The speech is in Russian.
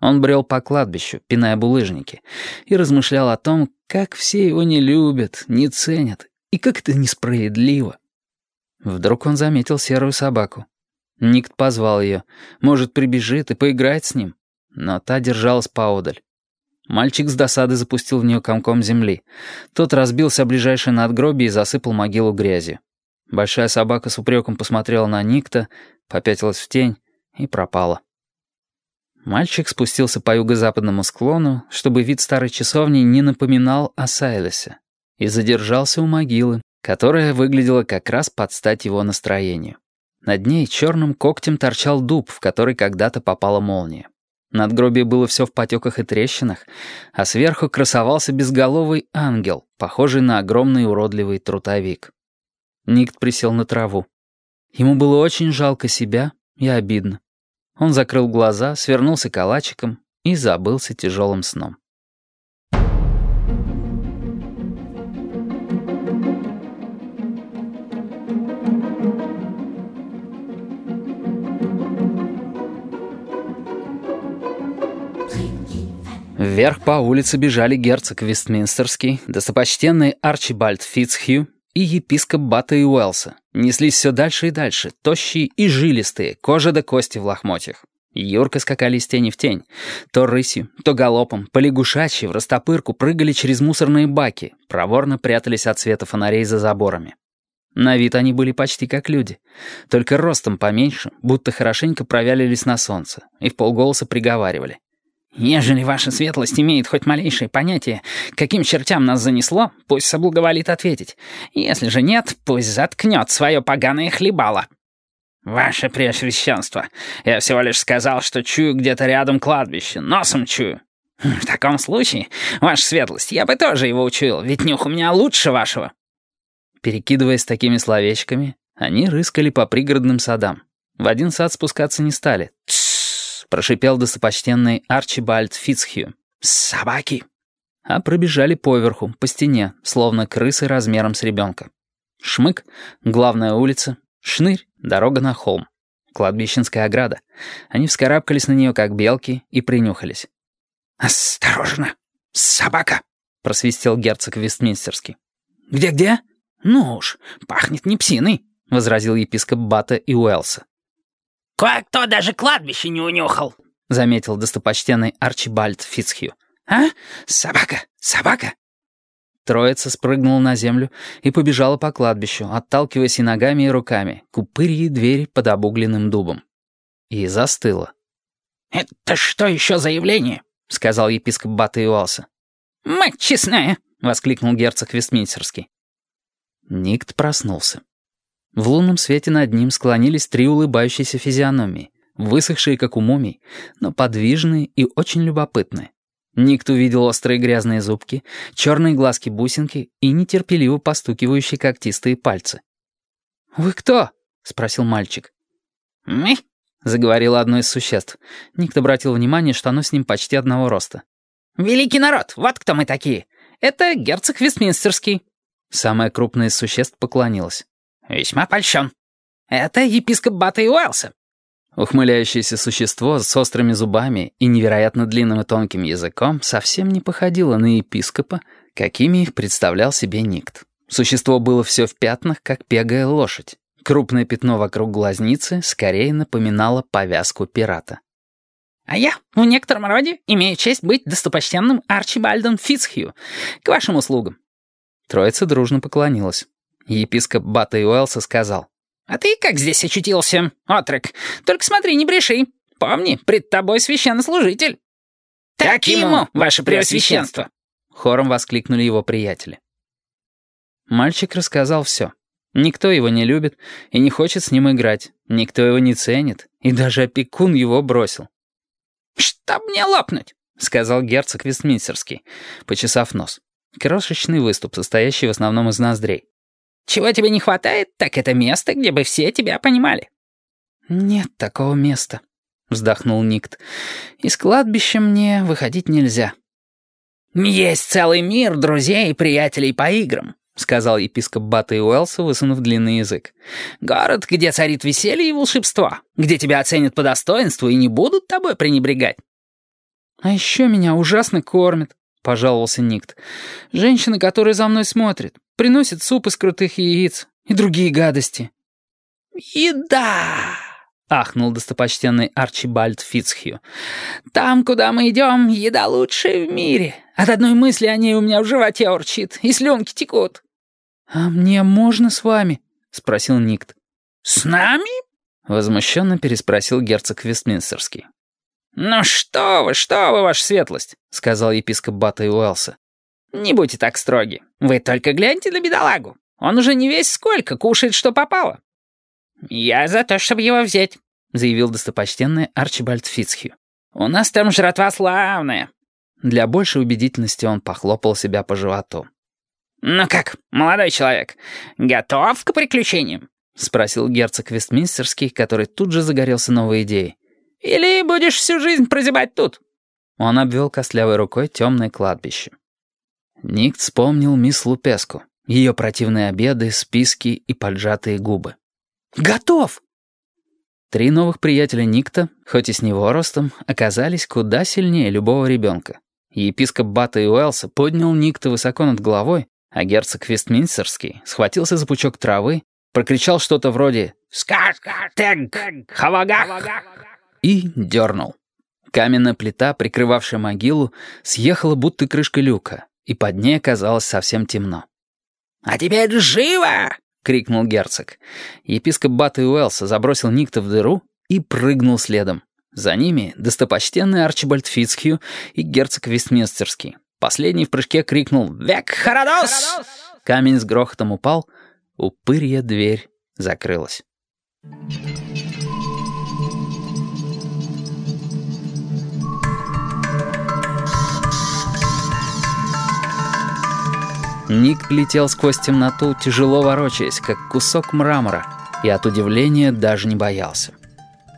Он брел по кладбищу, пиная булыжники, и размышлял о том, как все его не любят, не ценят, и как это несправедливо. Вдруг он заметил серую собаку. Никт позвал ее. Может, прибежит и поиграет с ним. Но та держалась поодаль. Мальчик с досады запустил в нее комком земли. Тот разбился о ближайшее надгробие и засыпал могилу грязью. Большая собака с упреком посмотрела на Никта, попятилась в тень и пропала. Мальчик спустился по юго-западному склону, чтобы вид старой часовни не напоминал о Сайлесе, и задержался у могилы, которая выглядела как раз под стать его настроению. Над ней черным когтем торчал дуб, в который когда-то попала молния. Надгробие было все в потеках и трещинах, а сверху красовался безголовый ангел, похожий на огромный уродливый трутовик. Никт присел на траву. Ему было очень жалко себя и обидно. Он закрыл глаза, свернулся калачиком и забылся тяжелым сном. Вверх по улице бежали герцог Вестминстерский, достопочтенный Арчибальд Фитцхью и епископ Бата и Уэлса. Неслись все дальше и дальше, тощие и жилистые, кожа до кости в лохмотьях. Юрко скакали из тени в тень. То рысью, то галопом, по лягушачьи в растопырку прыгали через мусорные баки, проворно прятались от света фонарей за заборами. На вид они были почти как люди, только ростом поменьше, будто хорошенько провялились на солнце, и в полголоса приговаривали. Ежели ваша светлость имеет хоть малейшее понятие, каким чертям нас занесло, пусть соблаговолит ответить. Если же нет, пусть заткнет свое поганое хлебало. Ваше Преосвященство, я всего лишь сказал, что чую где-то рядом кладбище, носом чую. В таком случае, ваша светлость, я бы тоже его учуял, ведь нюх у меня лучше вашего. Перекидываясь такими словечками, они рыскали по пригородным садам. В один сад спускаться не стали. Тссс! Прошипел достопочтенный Арчибальд Фицхью. «Собаки!» А пробежали поверху, по стене, словно крысы размером с ребенка. Шмык — главная улица, шнырь — дорога на холм. Кладбищенская ограда. Они вскарабкались на нее, как белки, и принюхались. «Осторожно! Собака!» — просвистел герцог Вестминстерский. «Где-где? Ну уж, пахнет не псиной», — возразил епископ Бата и Уэлса. «Кое-кто даже кладбище не унюхал», — заметил достопочтенный Арчибальд Фицхью. «А? Собака! Собака!» Троица спрыгнула на землю и побежала по кладбищу, отталкиваясь и ногами, и руками, к упырьей двери под обугленным дубом. И застыла. «Это что еще за явление?» — сказал епископ Бата Иуалса. «Мать честная!» — воскликнул герцог Вестминстерский. Никт проснулся. В лунном свете над ним склонились три улыбающиеся физиономии, высохшие, как у мумий, но подвижные и очень любопытные. Никто увидел острые грязные зубки, черные глазки-бусинки и нетерпеливо постукивающие когтистые пальцы. «Вы кто?» — спросил мальчик. «Мы?» — заговорило одно из существ. Никто обратил внимание, что оно с ним почти одного роста. «Великий народ, вот кто мы такие. Это герцог Вестминстерский». Самое крупное из существ поклонилось. «Весьма польщен. Это епископ Бата и Уэлса». Ухмыляющееся существо с острыми зубами и невероятно длинным и тонким языком совсем не походило на епископа, какими их представлял себе Никт. Существо было все в пятнах, как пегая лошадь. Крупное пятно вокруг глазницы скорее напоминало повязку пирата. «А я, в некотором роде, имею честь быть достопочтенным Арчибальдом Фицхью. К вашим услугам». Троица дружно поклонилась. Епископ Бата и Уэлса сказал. «А ты как здесь очутился, отрок? Только смотри, не бреши. Помни, пред тобой священнослужитель». «Так ему, ваше преосвященство!» Хором воскликнули его приятели. Мальчик рассказал все. Никто его не любит и не хочет с ним играть. Никто его не ценит, и даже опекун его бросил. «Чтоб мне лопнуть!» — сказал герцог Вестминстерский, почесав нос. Крошечный выступ, состоящий в основном из ноздрей. Чего тебе не хватает, так это место, где бы все тебя понимали». «Нет такого места», — вздохнул Никт. «Из кладбища мне выходить нельзя». «Есть целый мир друзей и приятелей по играм», — сказал епископ Бата и Уэлса, высунув длинный язык. «Город, где царит веселье и волшебство, где тебя оценят по достоинству и не будут тобой пренебрегать». «А еще меня ужасно кормят», — пожаловался Никт. «Женщина, которая за мной смотрит, приносит суп из крутых яиц и другие гадости». «Еда!» — ахнул достопочтенный Арчибальд Фицхью. «Там, куда мы идем, еда лучшая в мире. От одной мысли о ней у меня в животе урчит, и слюнки текут». «А мне можно с вами?» — спросил Никт. «С нами?» — возмущенно переспросил герцог Вестминстерский. «Ну что вы, что вы, ваша светлость», — сказал епископ Бата и Уэлса. «Не будьте так строги. Вы только гляньте на бедолагу. Он уже не весь сколько кушает, что попало». «Я за то, чтобы его взять», — заявил достопочтенный Арчибальд Фицхью. «У нас там жратва славная». Для большей убедительности он похлопал себя по животу. «Ну как, молодой человек, готов к приключениям?» — спросил герцог Вестминстерский, который тут же загорелся новой идеей. Или будешь всю жизнь прозябать тут?» Он обвел костлявой рукой темное кладбище. Ник вспомнил мисс Лупеску, ее противные обеды, списки и поджатые губы. «Готов!» Три новых приятеля Никта, хоть и с него ростом, оказались куда сильнее любого ребенка. Епископ Бата и Уэлса поднял Никта высоко над головой, а герцог Вестминстерский схватился за пучок травы, прокричал что-то вроде «Скаш, тэг, хавага!» и дернул. Каменная плита, прикрывавшая могилу, съехала будто крышка люка, и под ней оказалось совсем темно. «А теперь живо!» — крикнул герцог. Епископ Бат и Уэлса забросил Никта в дыру и прыгнул следом. За ними достопочтенный Арчибальд Фицхью и герцог Вестминстерский. Последний в прыжке крикнул «Век Харадос!». Камень с грохотом упал, упырья дверь закрылась. Ник летел сквозь темноту, тяжело ворочаясь, как кусок мрамора, и от удивления даже не боялся.